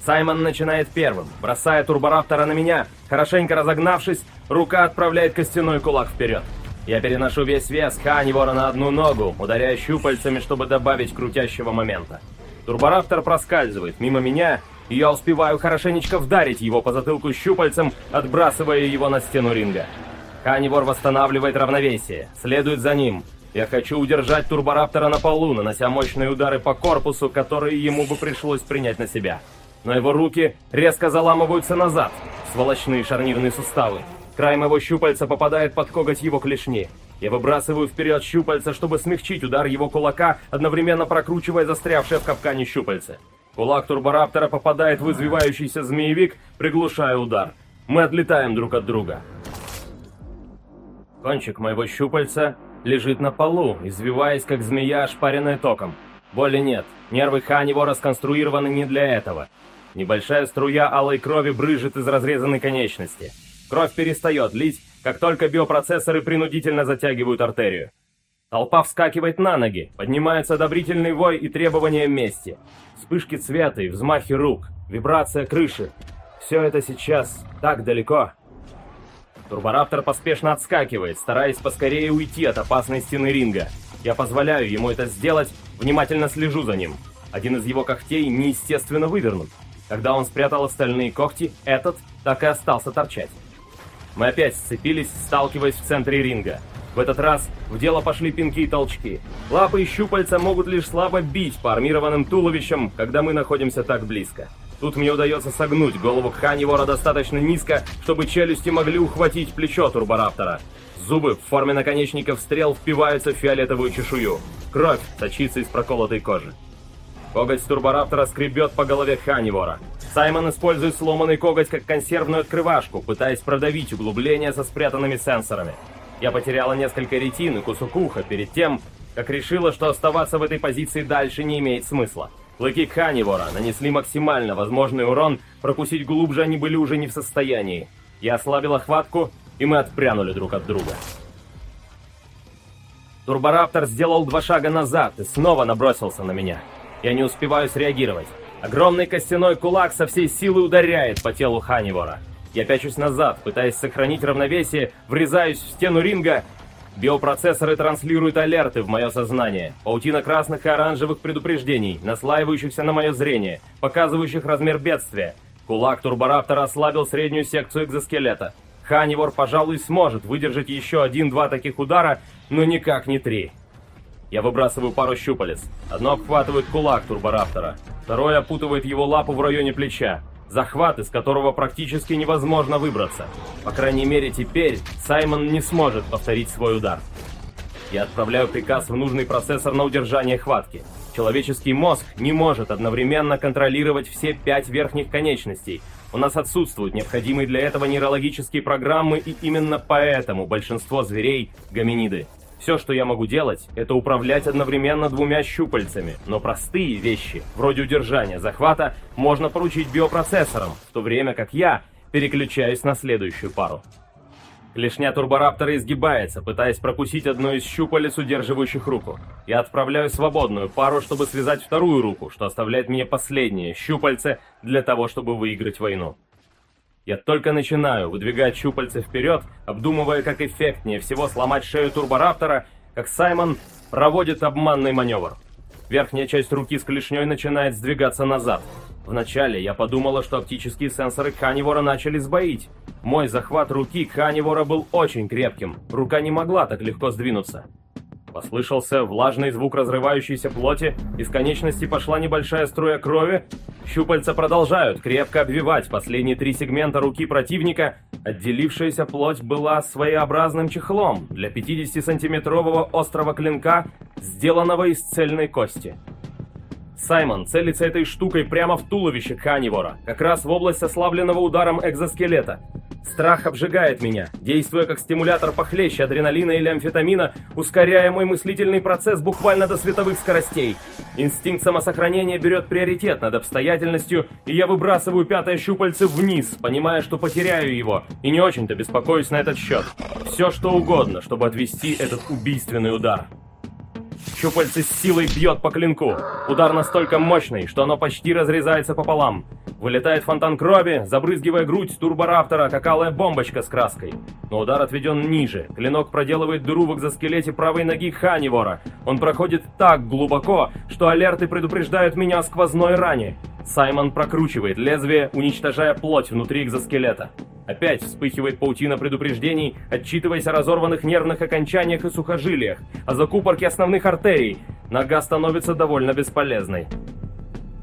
Speaker 1: Саймон начинает первым, бросая турбораптора на меня. Хорошенько разогнавшись, рука отправляет костяной кулак вперед. Я переношу весь вес Ханивора на одну ногу, ударяя щупальцами, чтобы добавить крутящего момента. Турбораптор проскальзывает мимо меня, я успеваю хорошенечко вдарить его по затылку щупальцем, отбрасывая его на стену ринга. Ханивор восстанавливает равновесие, следует за ним. Я хочу удержать Турбораптора на полу, нанося мощные удары по корпусу, которые ему бы пришлось принять на себя но его руки резко заламываются назад, сволочные шарнирные суставы. Край моего щупальца попадает под коготь его клешни. Я выбрасываю вперед щупальца, чтобы смягчить удар его кулака, одновременно прокручивая застрявшее в капкане щупальце. Кулак турбораптора попадает в извивающийся змеевик, приглушая удар. Мы отлетаем друг от друга. Кончик моего щупальца лежит на полу, извиваясь, как змея, ошпаренная током. Боли нет. Нервы Ханево расконструированы не для этого. Небольшая струя алой крови брызжет из разрезанной конечности. Кровь перестает лить, как только биопроцессоры принудительно затягивают артерию. Толпа вскакивает на ноги, поднимается одобрительный вой и требования мести. Вспышки цвета и взмахи рук, вибрация крыши. Все это сейчас так далеко. Турбораптор поспешно отскакивает, стараясь поскорее уйти от опасной стены ринга. Я позволяю ему это сделать, внимательно слежу за ним. Один из его когтей неестественно вывернут. Когда он спрятал остальные когти, этот так и остался торчать. Мы опять сцепились, сталкиваясь в центре ринга. В этот раз в дело пошли пинки и толчки. Лапы и щупальца могут лишь слабо бить по армированным туловищам, когда мы находимся так близко. Тут мне удается согнуть голову Ханивора достаточно низко, чтобы челюсти могли ухватить плечо Турбораптора. Зубы в форме наконечников стрел впиваются в фиолетовую чешую. Кровь сочится из проколотой кожи. Коготь Турбораптора скребет по голове Ханивора. Саймон использует сломанный коготь как консервную открывашку, пытаясь продавить углубление со спрятанными сенсорами. Я потеряла несколько ретин и кусок уха перед тем, как решила, что оставаться в этой позиции дальше не имеет смысла. Клыки Ханивора нанесли максимально возможный урон, прокусить глубже они были уже не в состоянии. Я ослабила хватку, и мы отпрянули друг от друга. Турбораптор сделал два шага назад и снова набросился на меня. Я не успеваю среагировать. Огромный костяной кулак со всей силы ударяет по телу Ханивора. Я пячусь назад, пытаясь сохранить равновесие, врезаюсь в стену ринга. Биопроцессоры транслируют алерты в мое сознание. Паутина красных и оранжевых предупреждений, наслаивающихся на мое зрение, показывающих размер бедствия. Кулак Турбораптора ослабил среднюю секцию экзоскелета. Ханивор, пожалуй, сможет выдержать еще один-два таких удара, но никак не три. Я выбрасываю пару щупалец. Одно обхватывает кулак Турбораптора, второе опутывает его лапу в районе плеча. Захват, из которого практически невозможно выбраться. По крайней мере, теперь Саймон не сможет повторить свой удар. Я отправляю приказ в нужный процессор на удержание хватки. Человеческий мозг не может одновременно контролировать все пять верхних конечностей. У нас отсутствуют необходимые для этого нейрологические программы, и именно поэтому большинство зверей – гоминиды. Все, что я могу делать, это управлять одновременно двумя щупальцами, но простые вещи, вроде удержания захвата, можно поручить биопроцессорам, в то время как я переключаюсь на следующую пару. Клешня турбораптора изгибается, пытаясь прокусить одно из щупалец, удерживающих руку. Я отправляю свободную пару, чтобы связать вторую руку, что оставляет мне последнее щупальце для того, чтобы выиграть войну. Я только начинаю выдвигать щупальца вперед, обдумывая, как эффектнее всего сломать шею турбораптора, как Саймон проводит обманный маневр. Верхняя часть руки с клешней начинает сдвигаться назад. Вначале я подумала, что оптические сенсоры Канивора начали сбоить. Мой захват руки Канивора был очень крепким, рука не могла так легко сдвинуться. Послышался влажный звук разрывающейся плоти, из конечности пошла небольшая струя крови. Щупальца продолжают крепко обвивать последние три сегмента руки противника. Отделившаяся плоть была своеобразным чехлом для 50-сантиметрового острого клинка, сделанного из цельной кости. Саймон целится этой штукой прямо в туловище Канивора, как раз в область ослабленного ударом экзоскелета. Страх обжигает меня, действуя как стимулятор похлеще адреналина или амфетамина, ускоряя мой мыслительный процесс буквально до световых скоростей. Инстинкт самосохранения берет приоритет над обстоятельностью, и я выбрасываю пятое щупальце вниз, понимая, что потеряю его, и не очень-то беспокоюсь на этот счет. Все что угодно, чтобы отвести этот убийственный удар. Щупальце с силой бьет по клинку. Удар настолько мощный, что оно почти разрезается пополам. Вылетает фонтан крови, забрызгивая грудь турбораптора, как алая бомбочка с краской. Но удар отведен ниже. Клинок проделывает дыру в экзоскелете правой ноги Ханивора. Он проходит так глубоко, что алерты предупреждают меня о сквозной ране. Саймон прокручивает лезвие, уничтожая плоть внутри экзоскелета. Опять вспыхивает паутина предупреждений, отчитываясь о разорванных нервных окончаниях и сухожилиях, о закупорке основных артерий. Нога становится довольно бесполезной.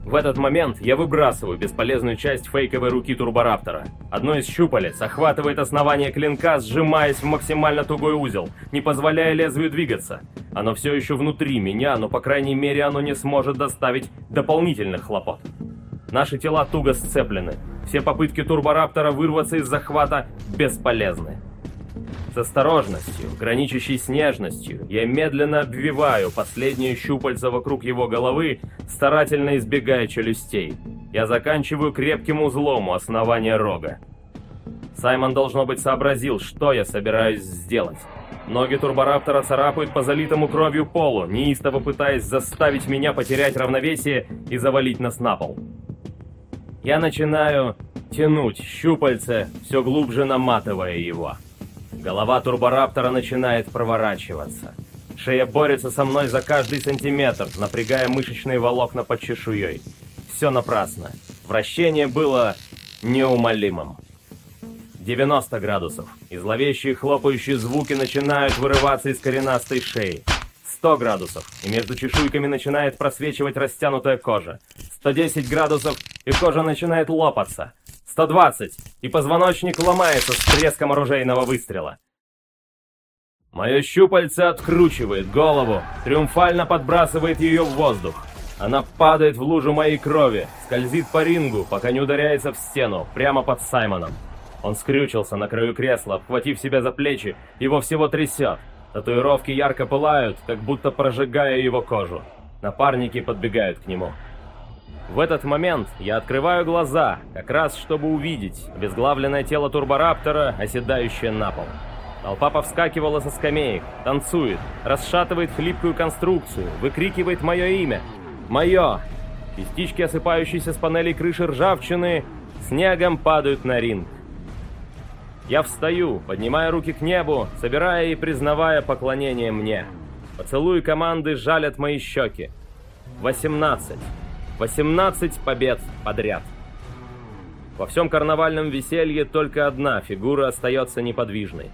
Speaker 1: В этот момент я выбрасываю бесполезную часть фейковой руки Турбораптора. Одно из щупалец охватывает основание клинка, сжимаясь в максимально тугой узел, не позволяя лезвию двигаться. Оно все еще внутри меня, но по крайней мере оно не сможет доставить дополнительных хлопот. Наши тела туго сцеплены. Все попытки Турбораптора вырваться из захвата бесполезны. С осторожностью, граничащей с нежностью, я медленно обвиваю последние щупальца вокруг его головы, старательно избегая челюстей. Я заканчиваю крепким узлом у основания рога. Саймон, должно быть, сообразил, что я собираюсь сделать. Ноги турбораптора царапают по залитому кровью полу, неистово пытаясь заставить меня потерять равновесие и завалить нас на пол. Я начинаю тянуть щупальце, все глубже наматывая его. Голова турбораптора начинает проворачиваться. Шея борется со мной за каждый сантиметр, напрягая мышечные волокна под чешуей. Все напрасно. Вращение было неумолимым. 90 градусов, и зловещие хлопающие звуки начинают вырываться из коренастой шеи. 100 градусов, и между чешуйками начинает просвечивать растянутая кожа. 110 градусов, и кожа начинает лопаться. 120, и позвоночник ломается с треском оружейного выстрела. Мое щупальце откручивает голову, триумфально подбрасывает ее в воздух. Она падает в лужу моей крови, скользит по рингу, пока не ударяется в стену, прямо под Саймоном. Он скрючился на краю кресла, обхватив себя за плечи, его всего трясет. Татуировки ярко пылают, как будто прожигая его кожу. Напарники подбегают к нему. В этот момент я открываю глаза, как раз чтобы увидеть обезглавленное тело турбораптора, оседающее на пол. Толпа повскакивала со скамеек, танцует, расшатывает хлипкую конструкцию, выкрикивает мое имя. Мое! Частички, осыпающиеся с панелей крыши ржавчины, снегом падают на ринг. Я встаю, поднимая руки к небу, собирая и признавая поклонение мне. Поцелуи команды жалят мои щеки. 18. 18 побед подряд. Во всем карнавальном веселье только одна фигура остается неподвижной.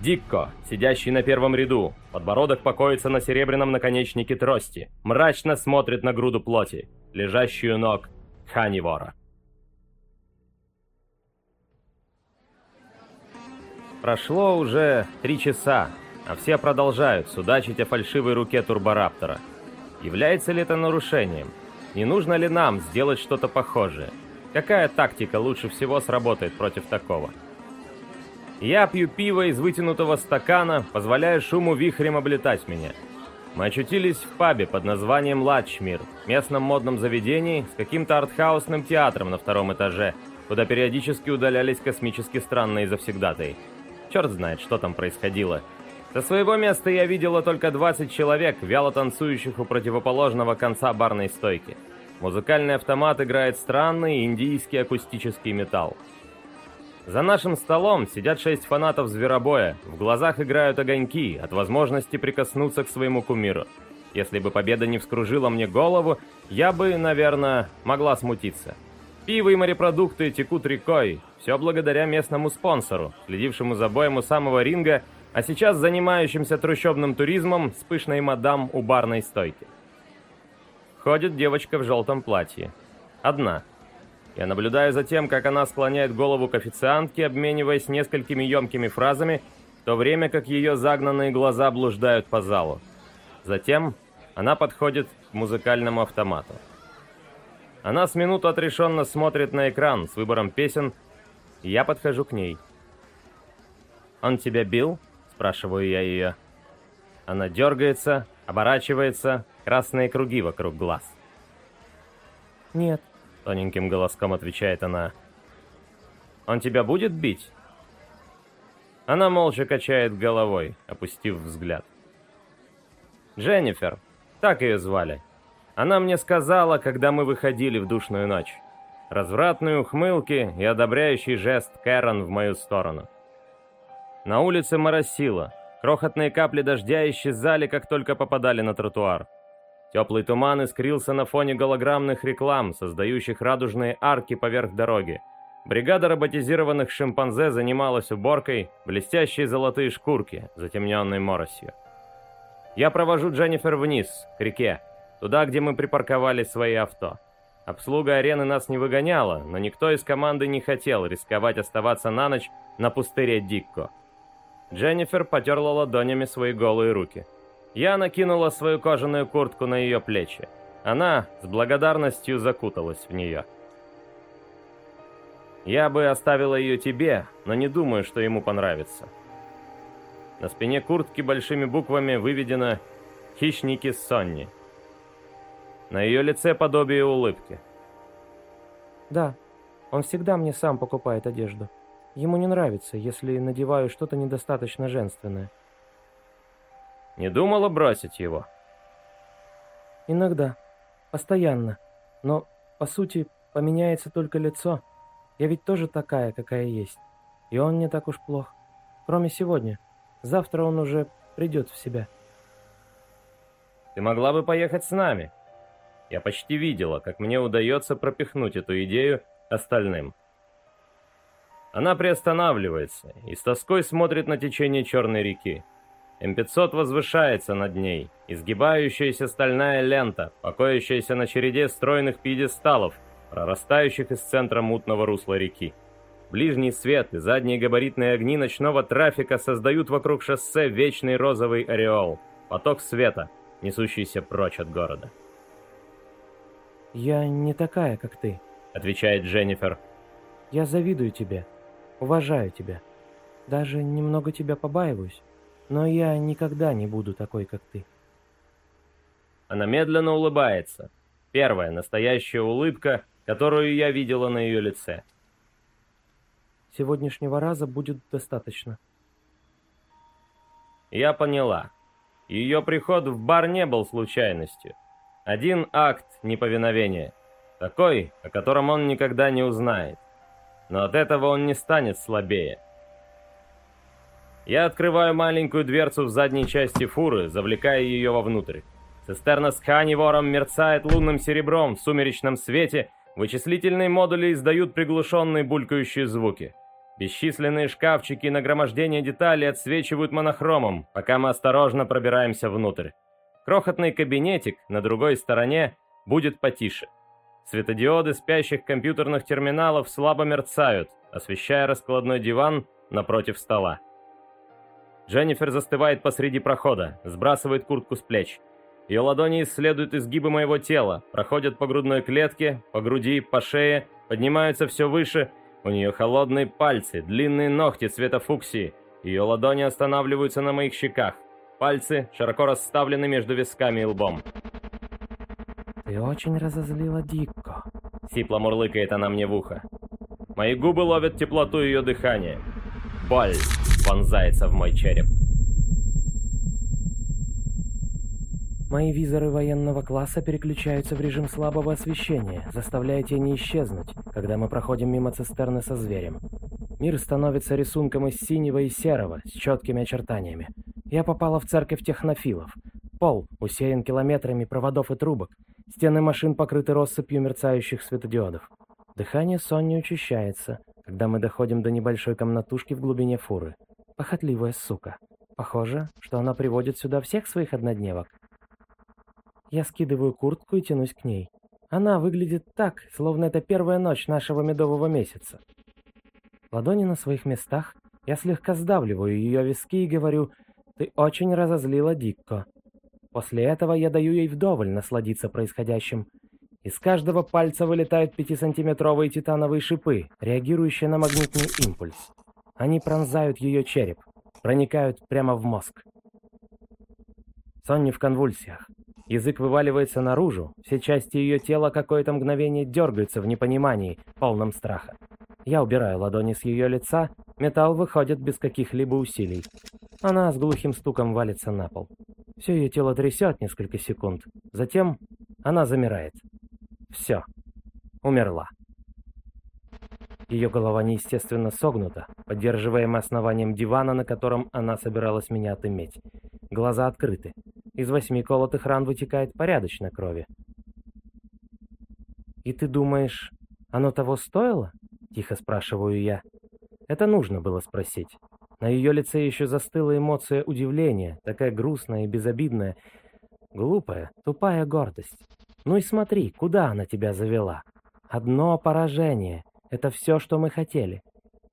Speaker 1: Дикко, сидящий на первом ряду, подбородок покоится на серебряном наконечнике трости, мрачно смотрит на груду плоти, лежащую ног Ханивора. Прошло уже три часа, а все продолжают судачить о фальшивой руке Турбораптора. Является ли это нарушением? Не нужно ли нам сделать что-то похожее? Какая тактика лучше всего сработает против такого? Я пью пиво из вытянутого стакана, позволяя шуму вихрем облетать меня. Мы очутились в пабе под названием «Лачмир», местном модном заведении с каким-то артхаусным театром на втором этаже, куда периодически удалялись космически странные завсегдатые. Черт знает, что там происходило. Со своего места я видела только 20 человек, вяло танцующих у противоположного конца барной стойки. Музыкальный автомат играет странный индийский акустический металл. За нашим столом сидят шесть фанатов зверобоя, в глазах играют огоньки от возможности прикоснуться к своему кумиру. Если бы победа не вскружила мне голову, я бы, наверное, могла смутиться. Пиво и морепродукты текут рекой, все благодаря местному спонсору, следившему за боем у самого ринга, а сейчас занимающимся трущобным туризмом с пышной мадам у барной стойки. Ходит девочка в желтом платье. Одна. Я наблюдаю за тем, как она склоняет голову к официантке, обмениваясь несколькими емкими фразами, в то время как ее загнанные глаза блуждают по залу. Затем она подходит к музыкальному автомату. Она с минуту отрешенно смотрит на экран с выбором песен, я подхожу к ней. «Он тебя бил?» – спрашиваю я ее. Она дергается, оборачивается, красные круги вокруг глаз.
Speaker 2: «Нет», —
Speaker 1: тоненьким голоском отвечает она. «Он тебя будет бить?» Она молча качает головой, опустив взгляд. «Дженнифер, так ее звали. Она мне сказала, когда мы выходили в душную ночь. Развратные ухмылки и одобряющий жест Кэрон в мою сторону. На улице моросило. Крохотные капли дождя исчезали, как только попадали на тротуар. Теплый туман искрился на фоне голограммных реклам, создающих радужные арки поверх дороги. Бригада роботизированных шимпанзе занималась уборкой, блестящие золотые шкурки, затемненные моросью. Я провожу Дженнифер вниз, к реке, Туда, где мы припарковали свои авто. Обслуга арены нас не выгоняла, но никто из команды не хотел рисковать оставаться на ночь на пустыре Дикко. Дженнифер потерла ладонями свои голые руки. Я накинула свою кожаную куртку на ее плечи. Она с благодарностью закуталась в нее. Я бы оставила ее тебе, но не думаю, что ему понравится. На спине куртки большими буквами выведено «Хищники Сонни». На ее лице подобие улыбки.
Speaker 2: «Да, он всегда мне сам покупает одежду. Ему не нравится, если надеваю что-то недостаточно женственное».
Speaker 1: Не думала бросить его?
Speaker 2: Иногда. Постоянно. Но, по сути, поменяется только лицо. Я ведь тоже такая, какая есть. И он не так уж плох. Кроме сегодня. Завтра он уже придет в себя.
Speaker 1: Ты могла бы поехать с нами. Я почти видела, как мне удается пропихнуть эту идею остальным. Она приостанавливается и с тоской смотрит на течение Черной реки. М500 возвышается над ней, изгибающаяся стальная лента, покоящаяся на череде стройных пьедесталов, прорастающих из центра мутного русла реки. Ближний свет и задние габаритные огни ночного трафика создают вокруг шоссе вечный розовый ореол, поток света, несущийся прочь от города.
Speaker 2: «Я не такая, как ты», —
Speaker 1: отвечает Дженнифер.
Speaker 2: «Я завидую тебе, уважаю тебя, даже немного тебя побаиваюсь, но я никогда не буду такой, как ты».
Speaker 1: Она медленно улыбается. Первая настоящая улыбка, которую я видела на ее лице.
Speaker 2: Сегодняшнего раза будет достаточно.
Speaker 1: Я поняла. Ее приход в бар не был случайностью. Один акт неповиновения. Такой, о котором он никогда не узнает. Но от этого он не станет слабее. Я открываю маленькую дверцу в задней части фуры, завлекая ее вовнутрь. Цистерна с ханевором мерцает лунным серебром в сумеречном свете, вычислительные модули издают приглушенные булькающие звуки. Бесчисленные шкафчики и нагромождение деталей отсвечивают монохромом, пока мы осторожно пробираемся внутрь. Крохотный кабинетик на другой стороне будет потише. Светодиоды спящих компьютерных терминалов слабо мерцают, освещая раскладной диван напротив стола. Дженнифер застывает посреди прохода, сбрасывает куртку с плеч. Ее ладони исследуют изгибы моего тела, проходят по грудной клетке, по груди, по шее, поднимаются все выше – у нее холодные пальцы, длинные ногти цвета фуксии. Ее ладони останавливаются на моих щеках. Пальцы широко расставлены между висками и лбом.
Speaker 2: «Ты очень разозлила Дикко», —
Speaker 1: сипло мурлыкает она мне в ухо. Мои губы ловят теплоту ее дыхания. Боль вонзается в мой череп.
Speaker 2: Мои визоры военного класса переключаются в режим слабого освещения, заставляя тени исчезнуть, когда мы проходим мимо цистерны со зверем. Мир становится рисунком из синего и серого, с четкими очертаниями. Я попала в церковь технофилов. Пол усеян километрами проводов и трубок. Стены машин покрыты россыпью мерцающих светодиодов. Дыхание Сонни учащается, когда мы доходим до небольшой комнатушки в глубине фуры. Похотливая сука. Похоже, что она приводит сюда всех своих однодневок. Я скидываю куртку и тянусь к ней. Она выглядит так, словно это первая ночь нашего медового месяца. Ладони на своих местах, я слегка сдавливаю ее виски и говорю «Ты очень разозлила Дикко». После этого я даю ей вдоволь насладиться происходящим. Из каждого пальца вылетают пятисантиметровые титановые шипы, реагирующие на магнитный импульс. Они пронзают ее череп, проникают прямо в мозг. Сонни в конвульсиях. Язык вываливается наружу, все части ее тела какое-то мгновение дергаются в непонимании, полном страха. Я убираю ладони с ее лица, металл выходит без каких-либо усилий. Она с глухим стуком валится на пол. Все ее тело трясет несколько секунд. Затем она замирает. Все. Умерла. Ее голова неестественно согнута, поддерживаемая основанием дивана, на котором она собиралась меня отыметь. Глаза открыты. Из восьми колотых ран вытекает порядочно крови. «И ты думаешь, оно того стоило?» — тихо спрашиваю я. Это нужно было спросить. На ее лице еще застыла эмоция удивления, такая грустная и безобидная. Глупая, тупая гордость. Ну и смотри, куда она тебя завела. Одно поражение. Это все, что мы хотели.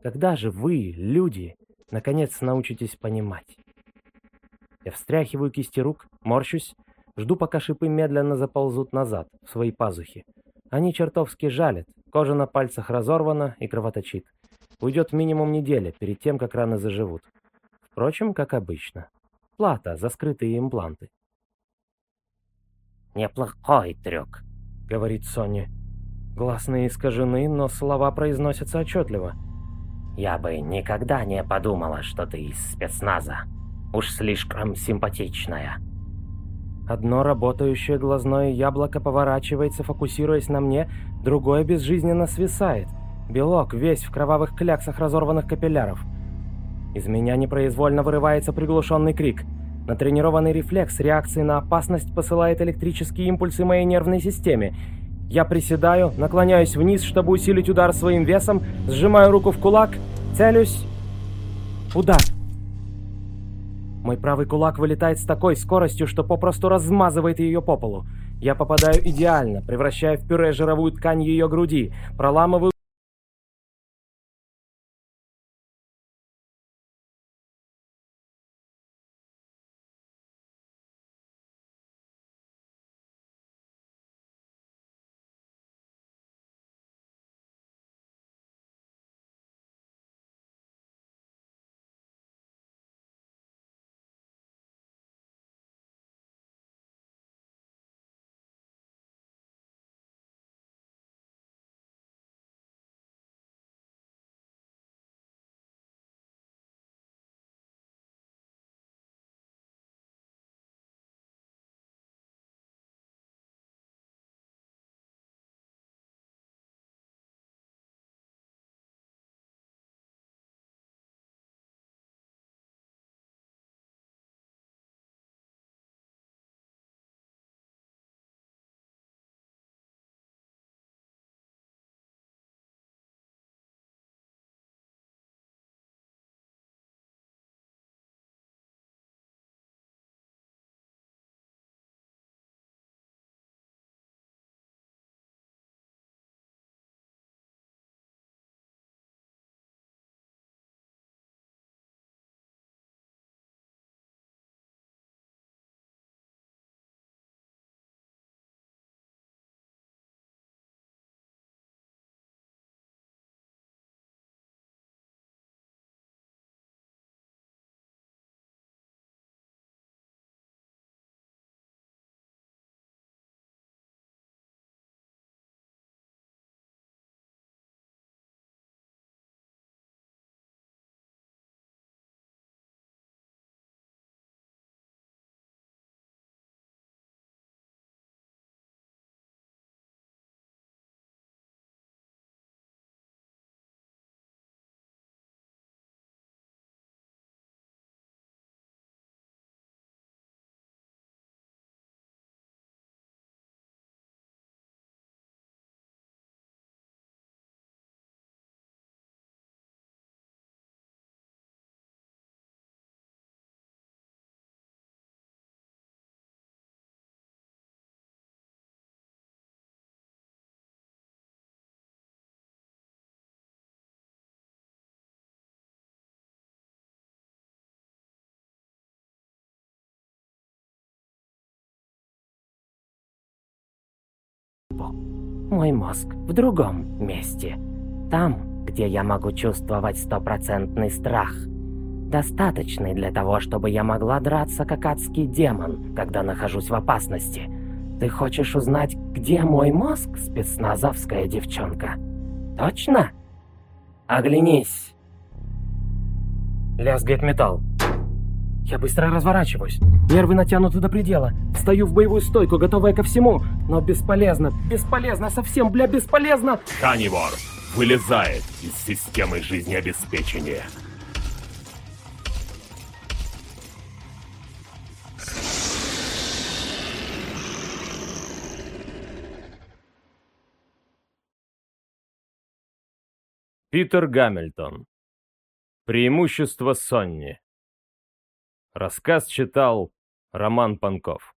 Speaker 2: Когда же вы, люди, наконец научитесь понимать? Я встряхиваю кисти рук, морщусь, жду, пока шипы медленно заползут назад, в свои пазухи. Они чертовски жалят, кожа на пальцах разорвана и кровоточит. Уйдет минимум неделя перед тем, как раны заживут. Впрочем, как обычно. Плата за скрытые импланты.
Speaker 3: «Неплохой трюк», —
Speaker 2: говорит Соня. Гласные искажены, но слова произносятся отчетливо.
Speaker 3: «Я бы никогда не подумала, что ты из спецназа». Уж слишком симпатичная.
Speaker 2: Одно работающее глазное яблоко поворачивается, фокусируясь на мне, другое безжизненно свисает. Белок весь в кровавых кляксах разорванных капилляров. Из меня непроизвольно вырывается приглушенный крик. Натренированный рефлекс реакции на опасность посылает электрические импульсы моей нервной системе. Я приседаю, наклоняюсь вниз, чтобы усилить удар своим весом, сжимаю руку в кулак, целюсь. Удар. Мой правый кулак вылетает с такой скоростью, что попросту размазывает ее по полу. Я попадаю идеально, превращая в пюре жировую ткань ее груди, проламываю
Speaker 3: Мой мозг в другом месте. Там, где я могу чувствовать стопроцентный страх. Достаточный для того, чтобы я могла драться как адский демон, когда нахожусь в опасности. Ты хочешь узнать, где мой мозг, спецназовская девчонка? Точно? Оглянись.
Speaker 2: Лязгает металл. Я быстро разворачиваюсь. Нервы натянуты до предела. Встаю в боевую стойку, готовая ко всему. Но бесполезно. Бесполезно. Совсем, бля, бесполезно.
Speaker 4: Ханивор вылезает из системы жизнеобеспечения.
Speaker 1: Питер Гамильтон. Преимущество Сонни. Рассказ читал Роман Панков.